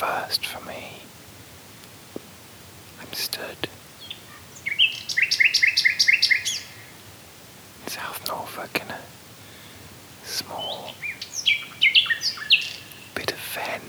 first for me. I'm stood South Norfolk in a small bit of fen